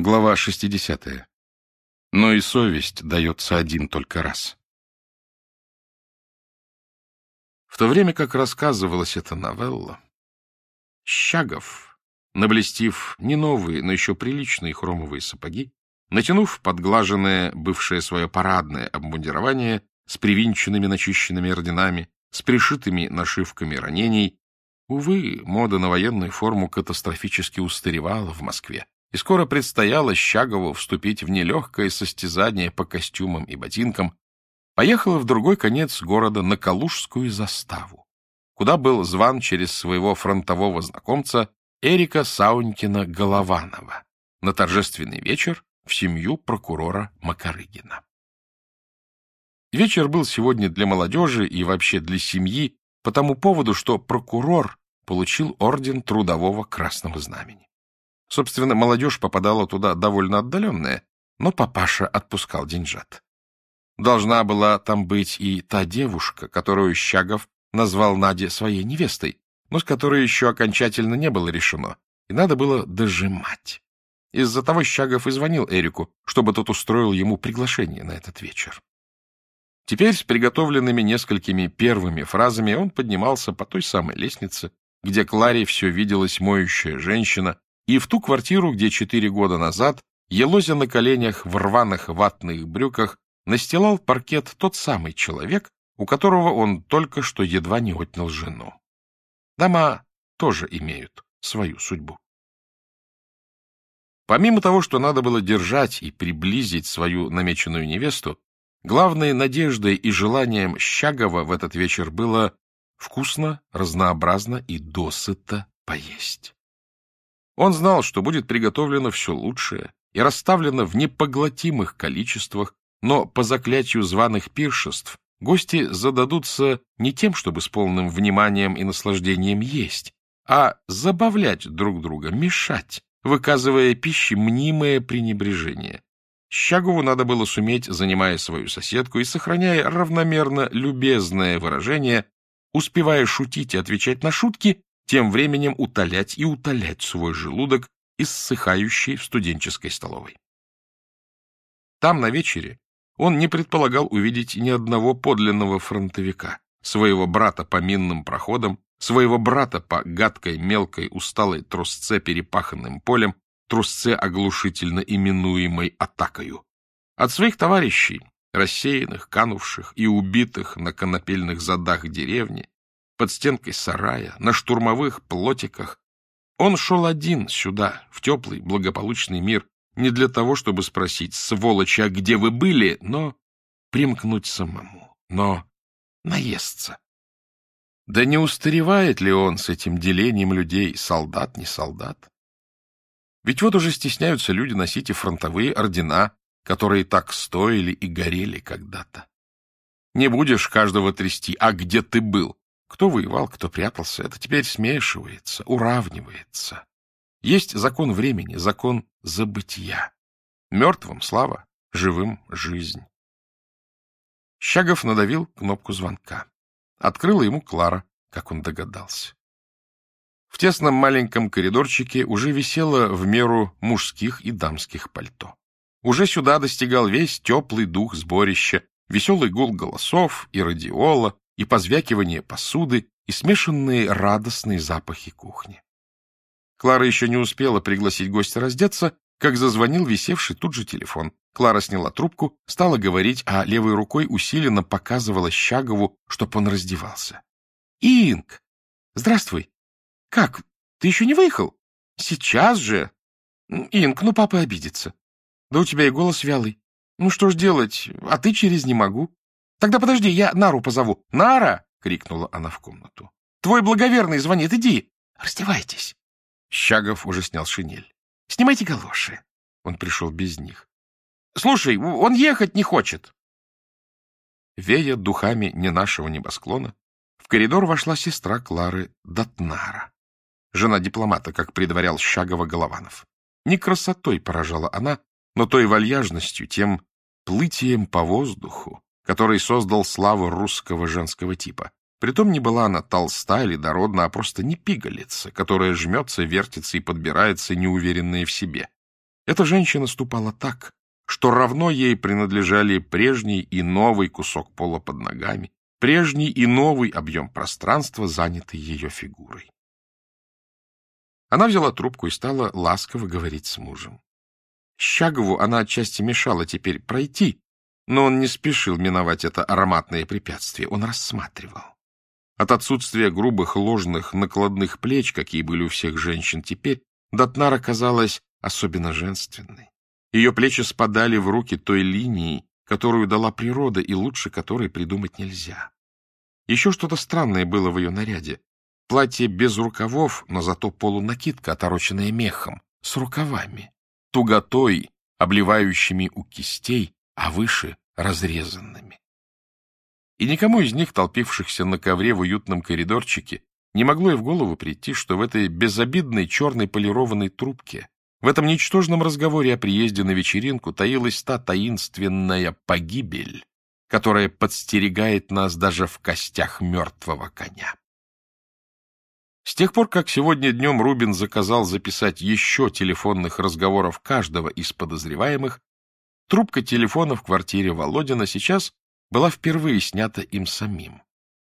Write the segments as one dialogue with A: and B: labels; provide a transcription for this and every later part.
A: Глава 60. Но и совесть дается один только раз. В то время как рассказывалась эта новелла, Щагов, наблестив не новые, но еще приличные хромовые сапоги, натянув подглаженное, бывшее свое парадное обмундирование с привинченными начищенными орденами, с пришитыми нашивками ранений, увы, мода на военную форму катастрофически устаревала в Москве и скоро предстояло Щагову вступить в нелегкое состязание по костюмам и ботинкам, поехала в другой конец города на Калужскую заставу, куда был зван через своего фронтового знакомца Эрика Саунькина-Голованова на торжественный вечер в семью прокурора Макарыгина. Вечер был сегодня для молодежи и вообще для семьи по тому поводу, что прокурор получил орден Трудового Красного Знамени. Собственно, молодежь попадала туда довольно отдаленная, но папаша отпускал деньжат. Должна была там быть и та девушка, которую Щагов назвал Наде своей невестой, но с которой еще окончательно не было решено, и надо было дожимать. Из-за того Щагов и звонил Эрику, чтобы тот устроил ему приглашение на этот вечер. Теперь с приготовленными несколькими первыми фразами он поднимался по той самой лестнице, где Кларе все виделась моющая женщина и в ту квартиру, где четыре года назад, елозя на коленях в рваных ватных брюках, настилал паркет тот самый человек, у которого он только что едва не отнял жену. Дома тоже имеют свою судьбу. Помимо того, что надо было держать и приблизить свою намеченную невесту, главной надеждой и желанием Щагова в этот вечер было вкусно, разнообразно и досыта поесть. Он знал, что будет приготовлено все лучшее и расставлено в непоглотимых количествах, но по заклятию званых пиршеств гости зададутся не тем, чтобы с полным вниманием и наслаждением есть, а забавлять друг друга, мешать, выказывая пище мнимое пренебрежение. Щагову надо было суметь, занимая свою соседку и сохраняя равномерно любезное выражение, успевая шутить и отвечать на шутки, тем временем утолять и утолять свой желудок, иссыхающий в студенческой столовой. Там, на вечере, он не предполагал увидеть ни одного подлинного фронтовика, своего брата по минным проходам, своего брата по гадкой, мелкой, усталой трусце перепаханным полем, трусце оглушительно именуемой атакою. От своих товарищей, рассеянных, канувших и убитых на конопельных задах деревни, под стенкой сарая, на штурмовых плотиках. Он шел один сюда, в теплый, благополучный мир, не для того, чтобы спросить, сволочи, а где вы были, но примкнуть самому, но наесться. Да не устаревает ли он с этим делением людей, солдат, не солдат? Ведь вот уже стесняются люди носить и фронтовые ордена, которые так стоили и горели когда-то. Не будешь каждого трясти, а где ты был? Кто воевал, кто прятался, это теперь смешивается, уравнивается. Есть закон времени, закон забытия. Мертвым — слава, живым — жизнь. Щагов надавил кнопку звонка. Открыла ему Клара, как он догадался. В тесном маленьком коридорчике уже висело в меру мужских и дамских пальто. Уже сюда достигал весь теплый дух сборища, веселый гул голосов и радиола, и позвякивание посуды, и смешанные радостные запахи кухни. Клара еще не успела пригласить гостя раздеться, как зазвонил висевший тут же телефон. Клара сняла трубку, стала говорить, а левой рукой усиленно показывала Щагову, чтоб он раздевался. — Инг! Здравствуй! Как? Ты еще не выехал? Сейчас же! Инг, ну папа обидится. Да у тебя и голос вялый. Ну что ж делать, а ты через не могу. Тогда подожди, я Нару позову. Нара! — крикнула она в комнату. — Твой благоверный звонит, иди. Раздевайтесь. Щагов уже снял шинель. — Снимайте галоши. Он пришел без них. — Слушай, он ехать не хочет. Вея духами не нашего небосклона, в коридор вошла сестра Клары Датнара, жена дипломата, как предварял Щагова Голованов. Не красотой поражала она, но той вальяжностью, тем плытием по воздуху, который создал славу русского женского типа. Притом не была она толста или дородна, а просто не пигалица, которая жмется, вертится и подбирается, неуверенная в себе. Эта женщина ступала так, что равно ей принадлежали прежний и новый кусок пола под ногами, прежний и новый объем пространства, занятый ее фигурой. Она взяла трубку и стала ласково говорить с мужем. Щагову она отчасти мешала теперь пройти, но он не спешил миновать это ароматное препятствие, он рассматривал. От отсутствия грубых ложных накладных плеч, какие были у всех женщин теперь, Датнара казалась особенно женственной. Ее плечи спадали в руки той линии, которую дала природа и лучше которой придумать нельзя. Еще что-то странное было в ее наряде. Платье без рукавов, но зато полунакидка, отороченная мехом, с рукавами, туготой, обливающими у кистей, а выше — разрезанными. И никому из них, толпившихся на ковре в уютном коридорчике, не могло и в голову прийти, что в этой безобидной черной полированной трубке в этом ничтожном разговоре о приезде на вечеринку таилась та таинственная погибель, которая подстерегает нас даже в костях мертвого коня. С тех пор, как сегодня днем Рубин заказал записать еще телефонных разговоров каждого из подозреваемых, трубка телефона в квартире Володина сейчас была впервые снята им самим.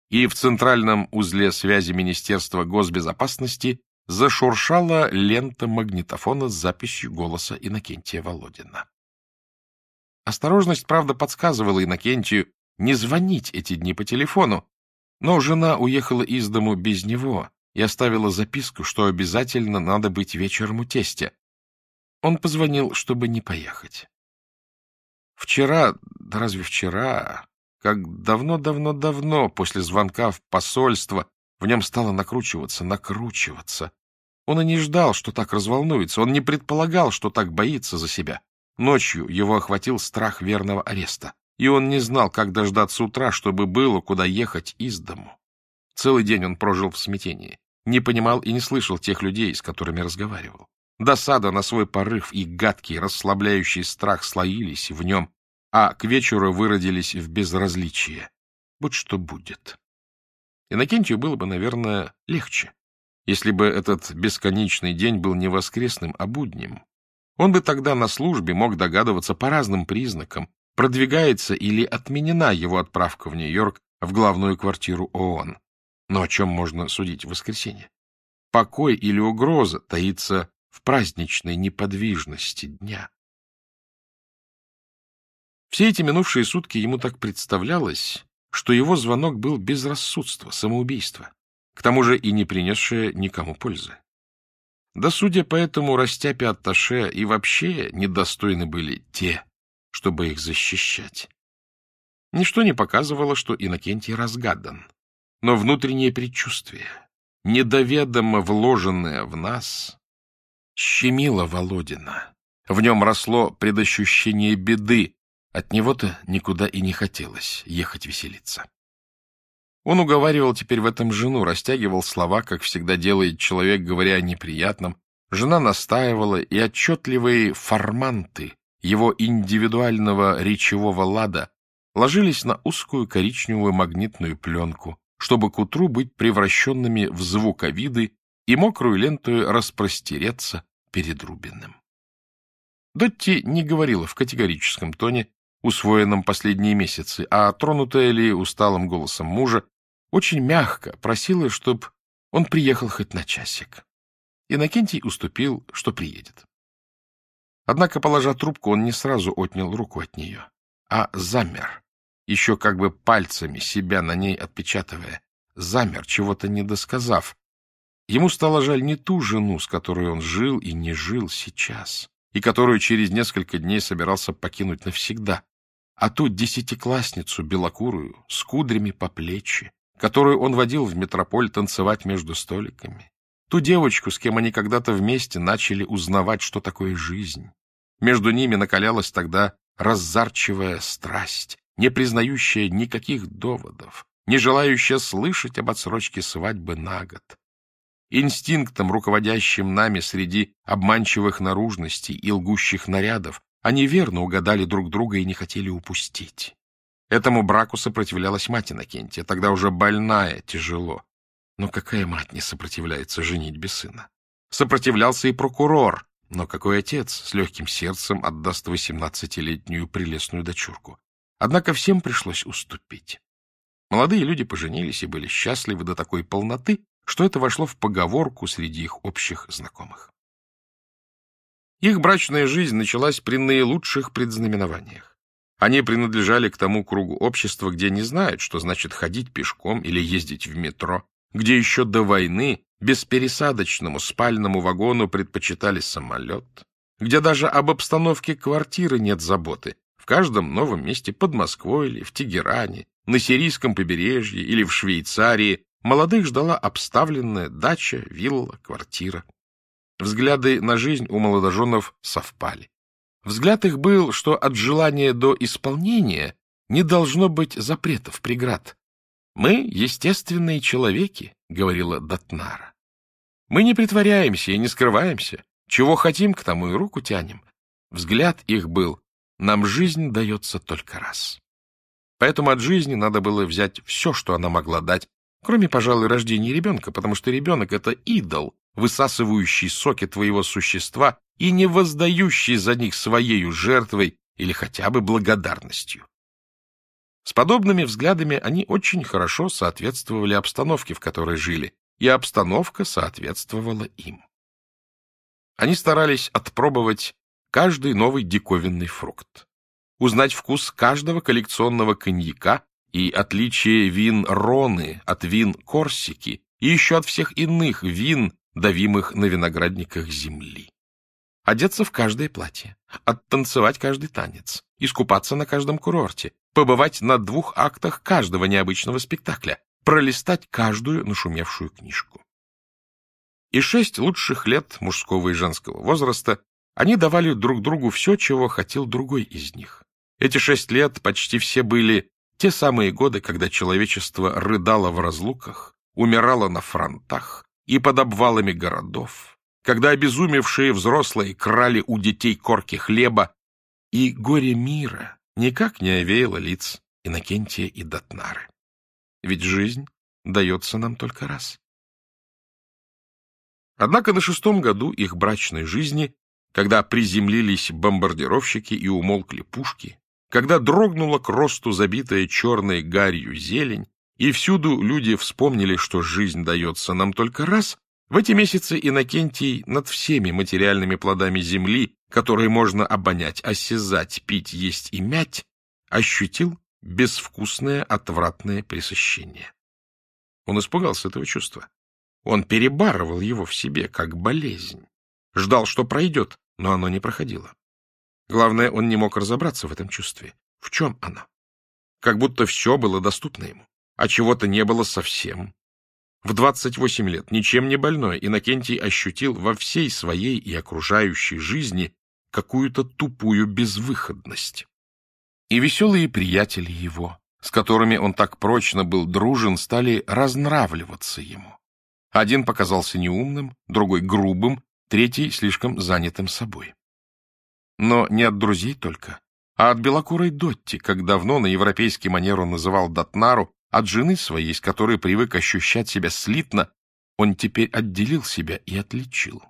A: И в центральном узле связи Министерства госбезопасности зашуршала лента магнитофона с записью голоса Иннокентия Володина. Осторожность, правда, подсказывала Иннокентию не звонить эти дни по телефону, но жена уехала из дому без него и оставила записку, что обязательно надо быть вечером у тестя. Он позвонил, чтобы не поехать. Вчера, да разве вчера, как давно-давно-давно после звонка в посольство в нем стало накручиваться, накручиваться. Он и не ждал, что так разволнуется, он не предполагал, что так боится за себя. Ночью его охватил страх верного ареста, и он не знал, как дождаться утра, чтобы было куда ехать из дому. Целый день он прожил в смятении, не понимал и не слышал тех людей, с которыми разговаривал. Досада на свой порыв и гадкий, расслабляющий страх слоились в нем, а к вечеру выродились в безразличие. Будь что будет. Иннокентию было бы, наверное, легче, если бы этот бесконечный день был не воскресным, а будним. Он бы тогда на службе мог догадываться по разным признакам, продвигается или отменена его отправка в Нью-Йорк в главную квартиру ООН. Но о чем можно судить в воскресенье? Покой или угроза таится в праздничной неподвижности дня. Все эти минувшие сутки ему так представлялось, что его звонок был безрассудство, самоубийство к тому же и не принесшая никому пользы. Да, судя по этому растяпе атташе, и вообще недостойны были те, чтобы их защищать. Ничто не показывало, что Иннокентий разгадан, но внутреннее предчувствие, недоведомо вложенное в нас, щемило Володина. В нем росло предощущение беды, от него-то никуда и не хотелось ехать веселиться. Он уговаривал теперь в этом жену, растягивал слова, как всегда делает человек, говоря о неприятном. Жена настаивала, и отчетливые форманты его индивидуального речевого лада ложились на узкую коричневую магнитную пленку, чтобы к утру быть превращенными в звуковиды и мокрую ленту распростереться перед Рубиным. Дотти не говорила в категорическом тоне, усвоенном последние месяцы, а тронутая ли усталым голосом мужа, очень мягко просила, чтобы он приехал хоть на часик. Иннокентий уступил, что приедет. Однако, положа трубку, он не сразу отнял руку от нее, а замер, еще как бы пальцами себя на ней отпечатывая, замер, чего-то не досказав. Ему стало жаль не ту жену, с которой он жил и не жил сейчас, и которую через несколько дней собирался покинуть навсегда, а ту десятиклассницу белокурую, с кудрями по плечи, которую он водил в метрополь танцевать между столиками, ту девочку, с кем они когда-то вместе начали узнавать, что такое жизнь. Между ними накалялась тогда раззарчивая страсть, не признающая никаких доводов, не желающая слышать об отсрочке свадьбы на год. Инстинктом, руководящим нами среди обманчивых наружностей и лгущих нарядов, они верно угадали друг друга и не хотели упустить. Этому браку сопротивлялась мать Иннокентия, тогда уже больная, тяжело. Но какая мать не сопротивляется женить без сына? Сопротивлялся и прокурор, Но какой отец с легким сердцем отдаст восемнадцатилетнюю прелестную дочурку? Однако всем пришлось уступить. Молодые люди поженились и были счастливы до такой полноты, что это вошло в поговорку среди их общих знакомых. Их брачная жизнь началась при наилучших предзнаменованиях. Они принадлежали к тому кругу общества, где не знают, что значит ходить пешком или ездить в метро, где еще до войны беспересадочному спальному вагону предпочитали самолет, где даже об обстановке квартиры нет заботы, в каждом новом месте под Москвой или в Тегеране, на Сирийском побережье или в Швейцарии молодых ждала обставленная дача, вилла, квартира. Взгляды на жизнь у молодоженов совпали. Взгляд их был, что от желания до исполнения не должно быть запретов, преград. «Мы — естественные человеки», — говорила Датнара. «Мы не притворяемся и не скрываемся. Чего хотим, к тому и руку тянем». Взгляд их был «нам жизнь дается только раз». Поэтому от жизни надо было взять все, что она могла дать, кроме, пожалуй, рождения ребенка, потому что ребенок — это идол, высасывающий соки твоего существа и не воздающий за них своею жертвой или хотя бы благодарностью. С подобными взглядами они очень хорошо соответствовали обстановке, в которой жили, и обстановка соответствовала им. Они старались отпробовать каждый новый диковинный фрукт узнать вкус каждого коллекционного коньяка и отличие вин Роны от вин Корсики и еще от всех иных вин, давимых на виноградниках земли. Одеться в каждое платье, оттанцевать каждый танец, искупаться на каждом курорте, побывать на двух актах каждого необычного спектакля, пролистать каждую нашумевшую книжку. И шесть лучших лет мужского и женского возраста они давали друг другу все, чего хотел другой из них. Эти шесть лет почти все были те самые годы, когда человечество рыдало в разлуках, умирало на фронтах и под обвалами городов, когда обезумевшие взрослые крали у детей корки хлеба, и горе мира никак не овеяло лиц Иннокентия и Датнары. Ведь жизнь дается нам только раз. Однако на шестом году их брачной жизни, когда приземлились бомбардировщики и умолкли пушки, когда дрогнула к росту забитая черной гарью зелень, и всюду люди вспомнили, что жизнь дается нам только раз, в эти месяцы Иннокентий над всеми материальными плодами земли, которые можно обонять, осязать, пить, есть и мять, ощутил безвкусное отвратное пресыщение. Он испугался этого чувства. Он перебарывал его в себе, как болезнь. Ждал, что пройдет, но оно не проходило. Главное, он не мог разобраться в этом чувстве. В чем оно? Как будто все было доступно ему, а чего-то не было совсем. В 28 лет, ничем не больной, Иннокентий ощутил во всей своей и окружающей жизни какую-то тупую безвыходность. И веселые приятели его, с которыми он так прочно был дружен, стали разнравливаться ему. Один показался неумным, другой — грубым, третий — слишком занятым собой. Но не от друзей только, а от белокурой Дотти, как давно на европейский манер он называл Датнару, от жены своей, с которой привык ощущать себя слитно, он теперь отделил себя и отличил.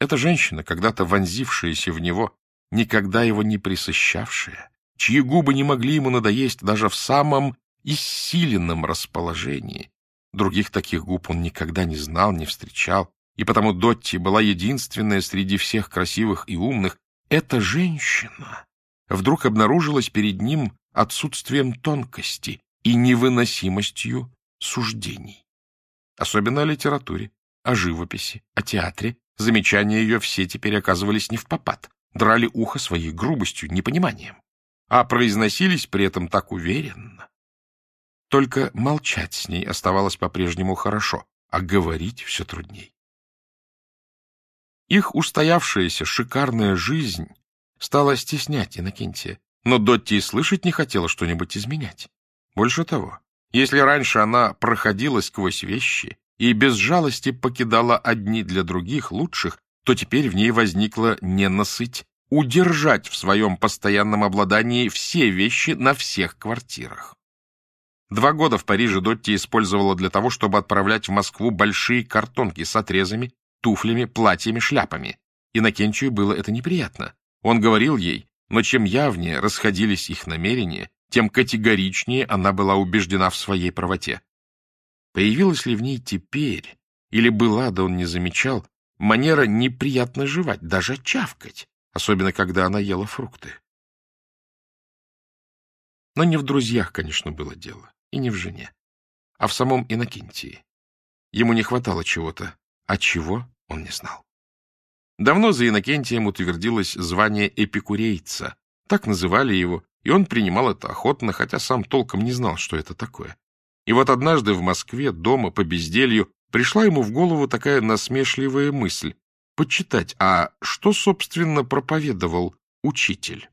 A: Эта женщина, когда-то вонзившаяся в него, никогда его не присыщавшая, чьи губы не могли ему надоесть даже в самом иссиленном расположении. Других таких губ он никогда не знал, не встречал, и потому Дотти была единственная среди всех красивых и умных, эта женщина вдруг обнаружилась перед ним отсутствием тонкости и невыносимостью суждений. Особенно о литературе, о живописи, о театре. Замечания ее все теперь оказывались не в попад, драли ухо своей грубостью, непониманием, а произносились при этом так уверенно. Только молчать с ней оставалось по-прежнему хорошо, а говорить все трудней. Их устоявшаяся шикарная жизнь стала стеснять Иннокентия, но Дотти и слышать не хотела что-нибудь изменять. Больше того, если раньше она проходила сквозь вещи и без жалости покидала одни для других лучших, то теперь в ней возникла ненасыть удержать в своем постоянном обладании все вещи на всех квартирах. Два года в Париже Дотти использовала для того, чтобы отправлять в Москву большие картонки с отрезами туфлями, платьями, шляпами. Иннокентию было это неприятно. Он говорил ей, но чем явнее расходились их намерения, тем категоричнее она была убеждена в своей правоте. Появилась ли в ней теперь, или была, да он не замечал, манера неприятно жевать, даже чавкать, особенно когда она ела фрукты. Но не в друзьях, конечно, было дело, и не в жене, а в самом Иннокентии. Ему не хватало чего-то, а чего он не знал. Давно за Иннокентием утвердилось звание эпикурейца, так называли его, и он принимал это охотно, хотя сам толком не знал, что это такое. И вот однажды в Москве, дома, по безделью, пришла ему в голову такая насмешливая мысль — почитать, а что, собственно, проповедовал учитель.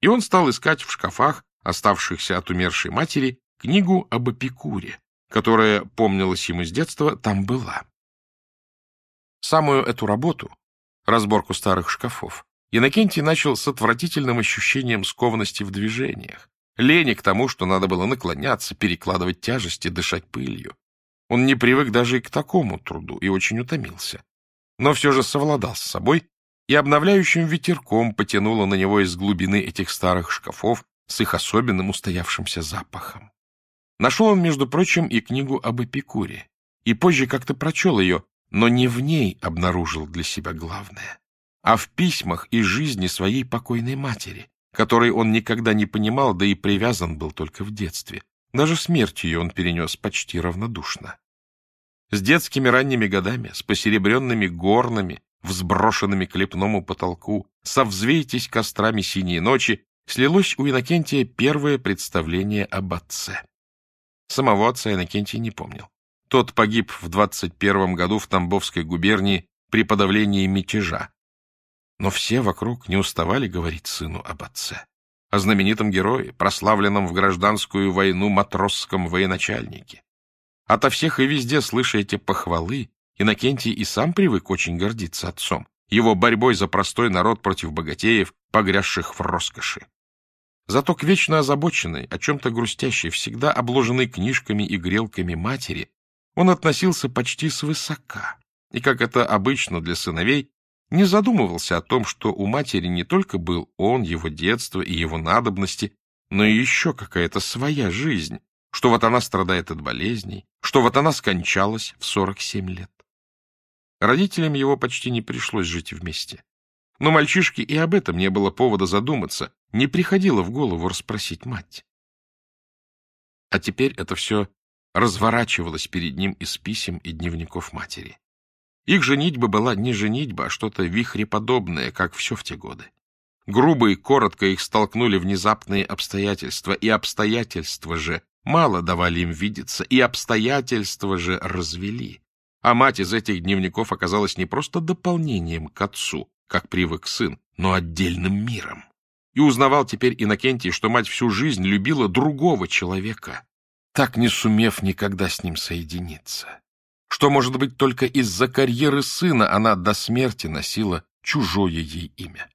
A: И он стал искать в шкафах, оставшихся от умершей матери, книгу об Эпикуре, которая, помнилась ему с детства, там была. Самую эту работу, разборку старых шкафов, Иннокентий начал с отвратительным ощущением скованности в движениях, лени к тому, что надо было наклоняться, перекладывать тяжести, дышать пылью. Он не привык даже и к такому труду и очень утомился. Но все же совладал с собой, и обновляющим ветерком потянуло на него из глубины этих старых шкафов с их особенным устоявшимся запахом. Нашел он, между прочим, и книгу об Эпикуре, и позже как-то прочел ее, но не в ней обнаружил для себя главное а в письмах и жизни своей покойной матери, которой он никогда не понимал, да и привязан был только в детстве. Даже смерть ее он перенес почти равнодушно. С детскими ранними годами, с посеребренными горнами, взброшенными к лепному потолку, со взвейтесь кострами синей ночи, слилось у Иннокентия первое представление об отце. Самого отца Иннокентий не помнил. Тот погиб в 21 году в Тамбовской губернии при подавлении мятежа, но все вокруг не уставали говорить сыну об отце, о знаменитом герое, прославленном в гражданскую войну матросском военачальнике. Ото всех и везде, слыша эти похвалы, Иннокентий и сам привык очень гордиться отцом, его борьбой за простой народ против богатеев, погрязших в роскоши. Зато к вечно озабоченной, о чем-то грустящей, всегда обложенной книжками и грелками матери, он относился почти свысока, и, как это обычно для сыновей, не задумывался о том, что у матери не только был он, его детство и его надобности, но и еще какая-то своя жизнь, что вот она страдает от болезней, что вот она скончалась в 47 лет. Родителям его почти не пришлось жить вместе. Но мальчишке и об этом не было повода задуматься, не приходило в голову расспросить мать. А теперь это все разворачивалось перед ним из писем и дневников матери. Их женитьба была не женитьба, а что-то вихреподобное, как все в те годы. Грубо и коротко их столкнули внезапные обстоятельства, и обстоятельства же мало давали им видеться, и обстоятельства же развели. А мать из этих дневников оказалась не просто дополнением к отцу, как привык сын, но отдельным миром. И узнавал теперь Иннокентий, что мать всю жизнь любила другого человека, так не сумев никогда с ним соединиться что, может быть, только из-за карьеры сына она до смерти носила чужое ей имя.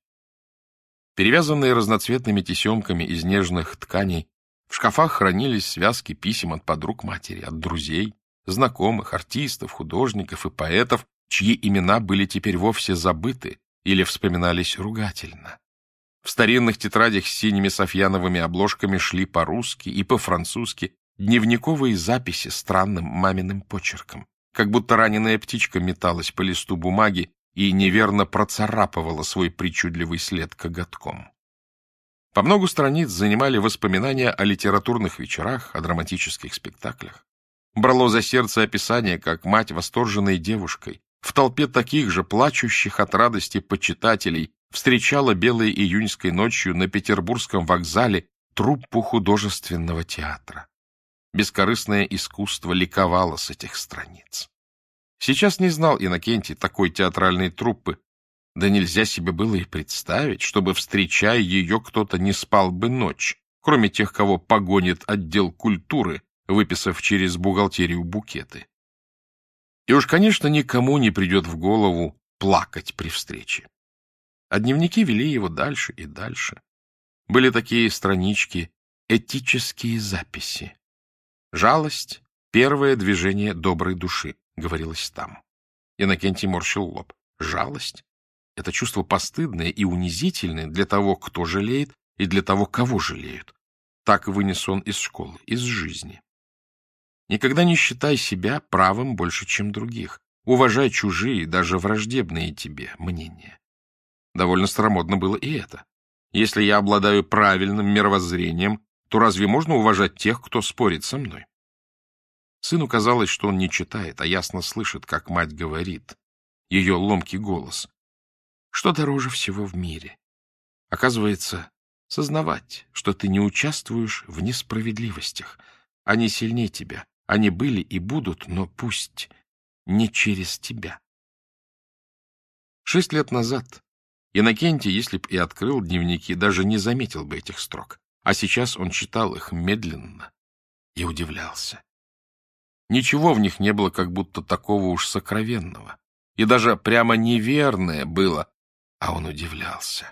A: Перевязанные разноцветными тесемками из нежных тканей, в шкафах хранились связки писем от подруг матери, от друзей, знакомых, артистов, художников и поэтов, чьи имена были теперь вовсе забыты или вспоминались ругательно. В старинных тетрадях с синими софьяновыми обложками шли по-русски и по-французски дневниковые записи странным маминым почерком как будто раненая птичка металась по листу бумаги и неверно процарапывала свой причудливый след коготком. По многу страниц занимали воспоминания о литературных вечерах, о драматических спектаклях. Брало за сердце описание, как мать восторженной девушкой, в толпе таких же плачущих от радости почитателей, встречала белой июньской ночью на Петербургском вокзале труппу художественного театра. Бескорыстное искусство ликовало с этих страниц. Сейчас не знал Иннокентий такой театральной труппы, да нельзя себе было и представить, чтобы, встречая ее, кто-то не спал бы ночь, кроме тех, кого погонит отдел культуры, выписав через бухгалтерию букеты. И уж, конечно, никому не придет в голову плакать при встрече. А дневники вели его дальше и дальше. Были такие странички «Этические записи», Жалость — первое движение доброй души, говорилось там. Иннокентий морщил лоб. Жалость? это чувство постыдное и унизительное для того, кто жалеет, и для того, кого жалеют. Так вынес он из школы, из жизни. Никогда не считай себя правым больше, чем других. Уважай чужие, даже враждебные тебе мнения. Довольно старомодно было и это. Если я обладаю правильным мировоззрением, то разве можно уважать тех, кто спорит со мной? Сыну казалось, что он не читает, а ясно слышит, как мать говорит. Ее ломкий голос. Что дороже всего в мире? Оказывается, сознавать, что ты не участвуешь в несправедливостях. Они сильнее тебя, они были и будут, но пусть не через тебя. Шесть лет назад Иннокентий, если б и открыл дневники, даже не заметил бы этих строк. А сейчас он читал их медленно и удивлялся. Ничего в них не было как будто такого уж сокровенного. И даже прямо неверное было, а он удивлялся.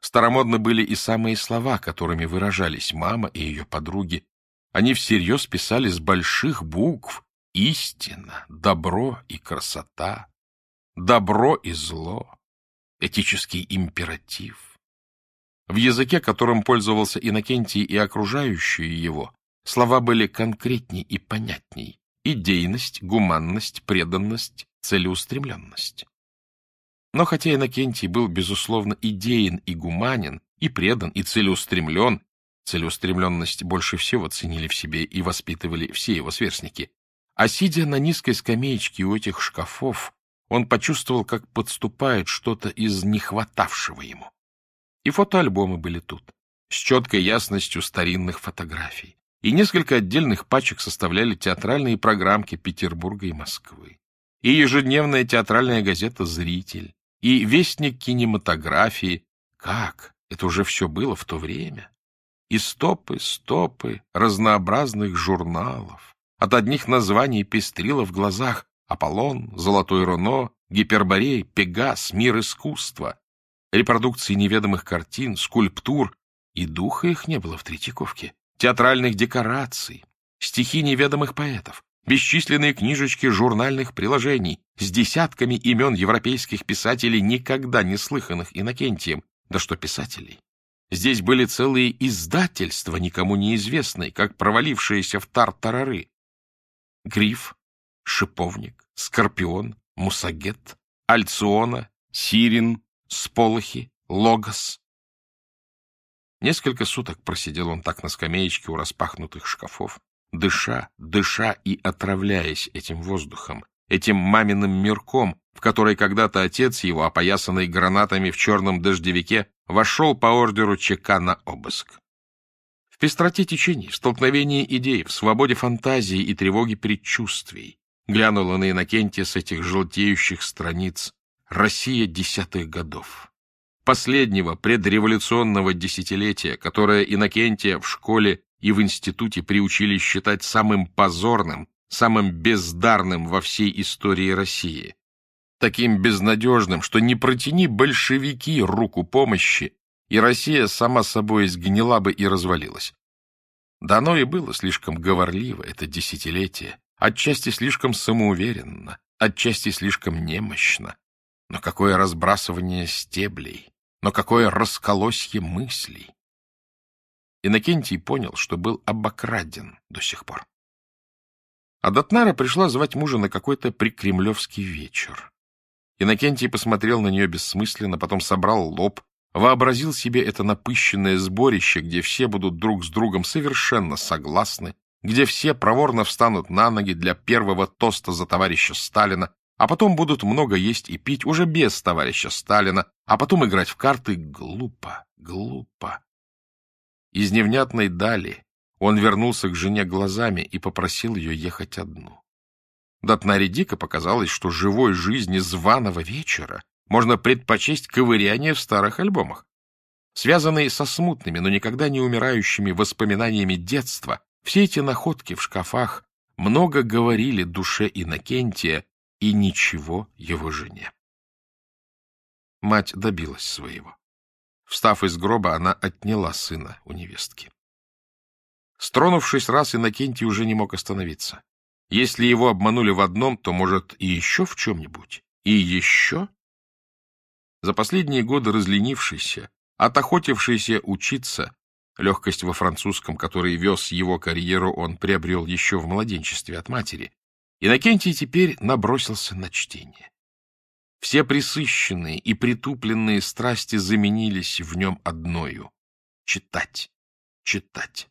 A: Старомодны были и самые слова, которыми выражались мама и ее подруги. Они всерьез писали с больших букв «истина», «добро» и «красота», «добро» и «зло», этический императив. В языке, которым пользовался Иннокентий и окружающие его, слова были конкретней и понятней. Идейность, гуманность, преданность, целеустремленность. Но хотя Иннокентий был, безусловно, идеен и гуманен, и предан, и целеустремлен, целеустремленность больше всего ценили в себе и воспитывали все его сверстники, а сидя на низкой скамеечке у этих шкафов, он почувствовал, как подступает что-то из нехватавшего ему. И фотоальбомы были тут, с четкой ясностью старинных фотографий. И несколько отдельных пачек составляли театральные программки Петербурга и Москвы. И ежедневная театральная газета «Зритель», и вестник кинематографии. Как? Это уже все было в то время. И стопы, стопы разнообразных журналов. От одних названий пестрило в глазах, Аполлон, Золотой Руно, Гиперборей, Пегас, Мир искусства, репродукции неведомых картин, скульптур, и духа их не было в Третьяковке, театральных декораций, стихи неведомых поэтов, бесчисленные книжечки журнальных приложений с десятками имен европейских писателей, никогда не слыханных Иннокентием, да что писателей. Здесь были целые издательства, никому неизвестные, как провалившиеся в тартарары. Гриф, шиповник, скорпион, мусагет, альциона, сирин, сполохи, логос. Несколько суток просидел он так на скамеечке у распахнутых шкафов, дыша, дыша и отравляясь этим воздухом, этим маминым мирком, в который когда-то отец его, опоясанный гранатами в черном дождевике, вошел по ордеру ЧК на обыск. В пестроте течений, в столкновении идей, в свободе фантазии и тревоге предчувствий, Глянула на Иннокентия с этих желтеющих страниц. Россия десятых годов. Последнего предреволюционного десятилетия, которое Иннокентия в школе и в институте приучили считать самым позорным, самым бездарным во всей истории России. Таким безнадежным, что не протяни большевики руку помощи, и Россия сама собой сгнила бы и развалилась. Да и было слишком говорливо, это десятилетие, Отчасти слишком самоуверенно, отчасти слишком немощно. Но какое разбрасывание стеблей, но какое расколосье мыслей. Иннокентий понял, что был обокраден до сих пор. А Датнара пришла звать мужа на какой-то прикремлевский вечер. Иннокентий посмотрел на нее бессмысленно, потом собрал лоб, вообразил себе это напыщенное сборище, где все будут друг с другом совершенно согласны, где все проворно встанут на ноги для первого тоста за товарища Сталина, а потом будут много есть и пить уже без товарища Сталина, а потом играть в карты глупо, глупо. Из невнятной дали он вернулся к жене глазами и попросил ее ехать одну. Датнаре дико показалось, что живой жизни званого вечера можно предпочесть ковыряние в старых альбомах. Связанные со смутными, но никогда не умирающими воспоминаниями детства, все эти находки в шкафах много говорили душе Иннокентия и ничего его жене. Мать добилась своего. Встав из гроба, она отняла сына у невестки. Стронувшись раз, Иннокентий уже не мог остановиться. Если его обманули в одном, то, может, и еще в чем-нибудь. И еще? за последние годы разленившийся, отохотившийся учиться, легкость во французском, который вез его карьеру, он приобрел еще в младенчестве от матери, Иннокентий теперь набросился на чтение. Все присыщенные и притупленные страсти заменились в нем одною — читать, читать.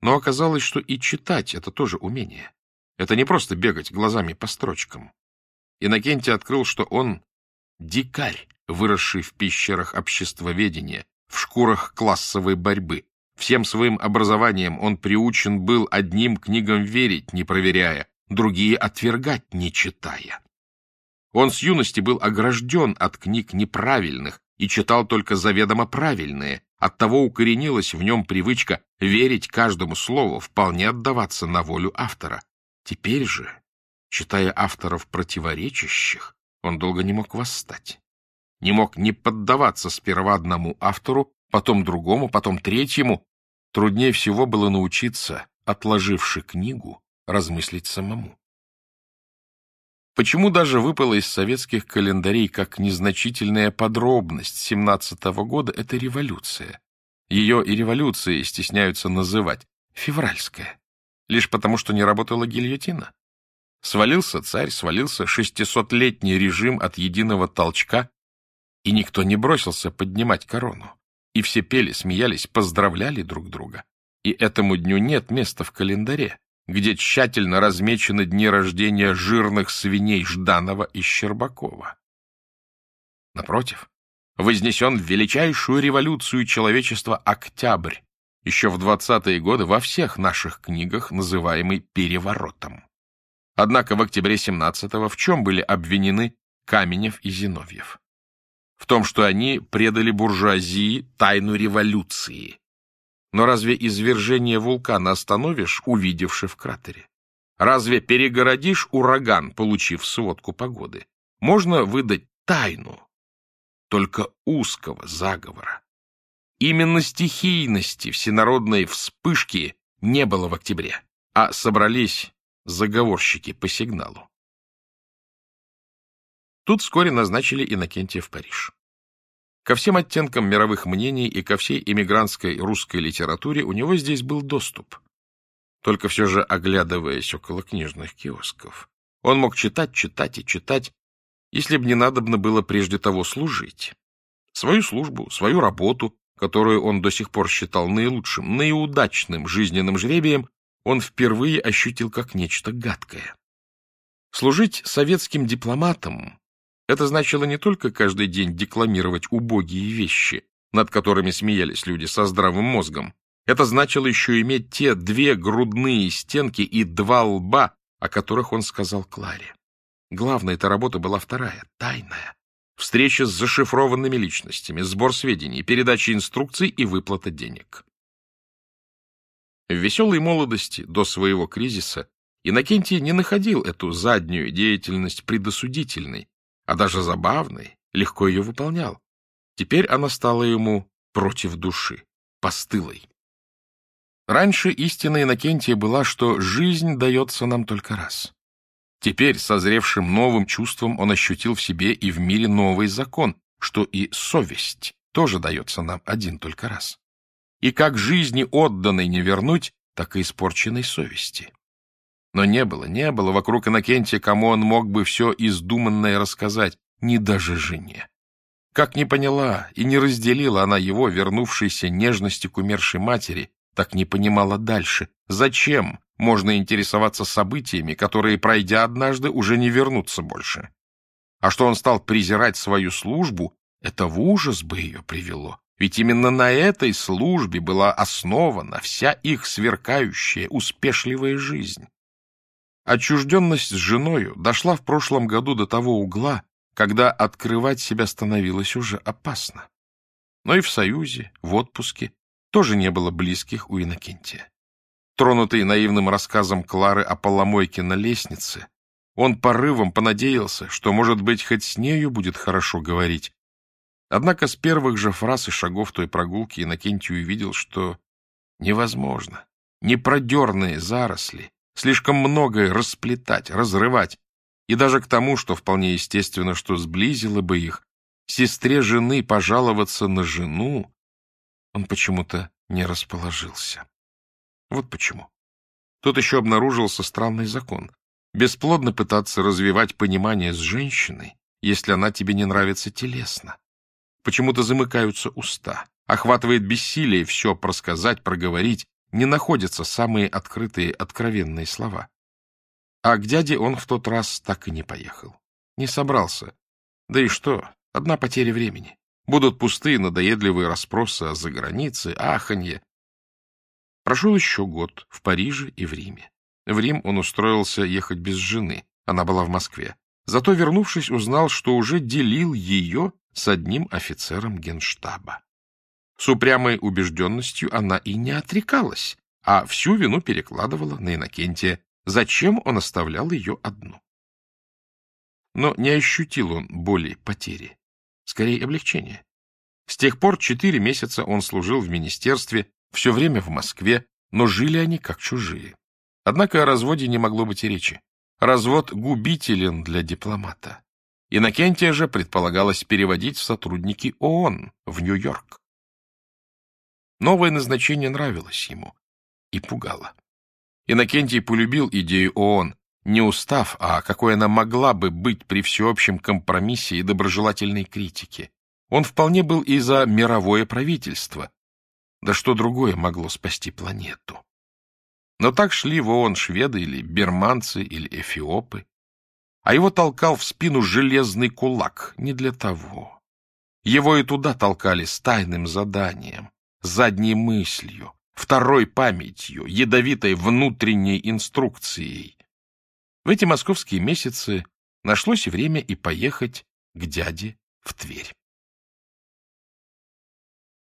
A: Но оказалось, что и читать — это тоже умение. Это не просто бегать глазами по строчкам. Иннокентий открыл, что он дикарь, выросший в пещерах обществоведения, в шкурах классовой борьбы. Всем своим образованием он приучен был одним книгам верить, не проверяя, другие отвергать, не читая. Он с юности был огражден от книг неправильных и читал только заведомо правильные, оттого укоренилась в нем привычка верить каждому слову, вполне отдаваться на волю автора. Теперь же, читая авторов противоречащих, он долго не мог восстать. Не мог не поддаваться сперва одному автору, потом другому, потом третьему. Труднее всего было научиться, отложивши книгу, размыслить самому. Почему даже выпала из советских календарей как незначительная подробность семнадцатого года — это революция. Ее и революцией стесняются называть. Февральская. Лишь потому, что не работала гильотина. Свалился царь, свалился шестисотлетний режим от единого толчка, и никто не бросился поднимать корону. И все пели, смеялись, поздравляли друг друга. И этому дню нет места в календаре, где тщательно размечены дни рождения жирных свиней Жданова и Щербакова. Напротив, вознесен в величайшую революцию человечества Октябрь, еще в двадцатые годы во всех наших книгах называемый «переворотом». Однако в октябре 17-го в чем были обвинены Каменев и Зиновьев? В том, что они предали буржуазии тайну революции. Но разве извержение вулкана остановишь, увидевши в кратере? Разве перегородишь ураган, получив сводку погоды? Можно выдать тайну, только узкого заговора. Именно стихийности всенародной вспышки не было в октябре, а собрались заговорщики по сигналу. Тут вскоре назначили Иннокентия в Париж. Ко всем оттенкам мировых мнений и ко всей эмигрантской русской литературе у него здесь был доступ. Только все же, оглядываясь около книжных киосков, он мог читать, читать и читать, если бы не надобно было прежде того служить. Свою службу, свою работу, которую он до сих пор считал наилучшим, наиудачным жизненным жребием, он впервые ощутил как нечто гадкое. Служить советским дипломатом — это значило не только каждый день декламировать убогие вещи, над которыми смеялись люди со здравым мозгом. Это значило еще иметь те две грудные стенки и два лба, о которых он сказал Кларе. Главная эта работа была вторая, тайная. Встреча с зашифрованными личностями, сбор сведений, передача инструкций и выплата денег. В веселой молодости, до своего кризиса, Иннокентий не находил эту заднюю деятельность предосудительной, а даже забавной, легко ее выполнял. Теперь она стала ему против души, постылой. Раньше истина Иннокентия была, что жизнь дается нам только раз. Теперь, созревшим новым чувством, он ощутил в себе и в мире новый закон, что и совесть тоже дается нам один только раз и как жизни отданной не вернуть, так и испорченной совести. Но не было, не было вокруг Иннокентия, кому он мог бы все издуманное рассказать, ни даже жене. Как не поняла и не разделила она его, вернувшейся нежности к умершей матери, так не понимала дальше, зачем можно интересоваться событиями, которые, пройдя однажды, уже не вернутся больше. А что он стал презирать свою службу, это в ужас бы ее привело. Ведь именно на этой службе была основана вся их сверкающая, успешливая жизнь. Отчужденность с женою дошла в прошлом году до того угла, когда открывать себя становилось уже опасно. Но и в союзе, в отпуске тоже не было близких у Иннокентия. Тронутый наивным рассказом Клары о поломойке на лестнице, он порывом понадеялся, что, может быть, хоть с нею будет хорошо говорить, Однако с первых же фраз и шагов той прогулки Иннокентий увидел, что невозможно. Непродерные заросли, слишком многое расплетать, разрывать, и даже к тому, что вполне естественно, что сблизило бы их, сестре жены пожаловаться на жену, он почему-то не расположился. Вот почему. Тут еще обнаружился странный закон. Бесплодно пытаться развивать понимание с женщиной, если она тебе не нравится телесно. Почему-то замыкаются уста, охватывает бессилие все просказать, проговорить, не находятся самые открытые, откровенные слова. А к дяде он в тот раз так и не поехал. Не собрался. Да и что, одна потеря времени. Будут пустые, надоедливые расспросы о загранице, аханье. Прошел еще год в Париже и в Риме. В Рим он устроился ехать без жены, она была в Москве. Зато, вернувшись, узнал, что уже делил ее с одним офицером генштаба. С упрямой убежденностью она и не отрекалась, а всю вину перекладывала на Иннокентия. Зачем он оставлял ее одну? Но не ощутил он боли потери, скорее облегчения. С тех пор четыре месяца он служил в министерстве, все время в Москве, но жили они как чужие. Однако о разводе не могло быть и речи. Развод губителен для дипломата. Иннокентия же предполагалось переводить в сотрудники ООН в Нью-Йорк. Новое назначение нравилось ему и пугало. Иннокентий полюбил идею ООН, не устав, а какой она могла бы быть при всеобщем компромиссе и доброжелательной критике. Он вполне был и за мировое правительство. Да что другое могло спасти планету? Но так шли в ООН шведы или берманцы или эфиопы. А его толкал в спину железный кулак не для того. Его и туда толкали с тайным заданием, задней мыслью, второй памятью, ядовитой внутренней инструкцией. В эти московские месяцы нашлось время и поехать к дяде в Тверь.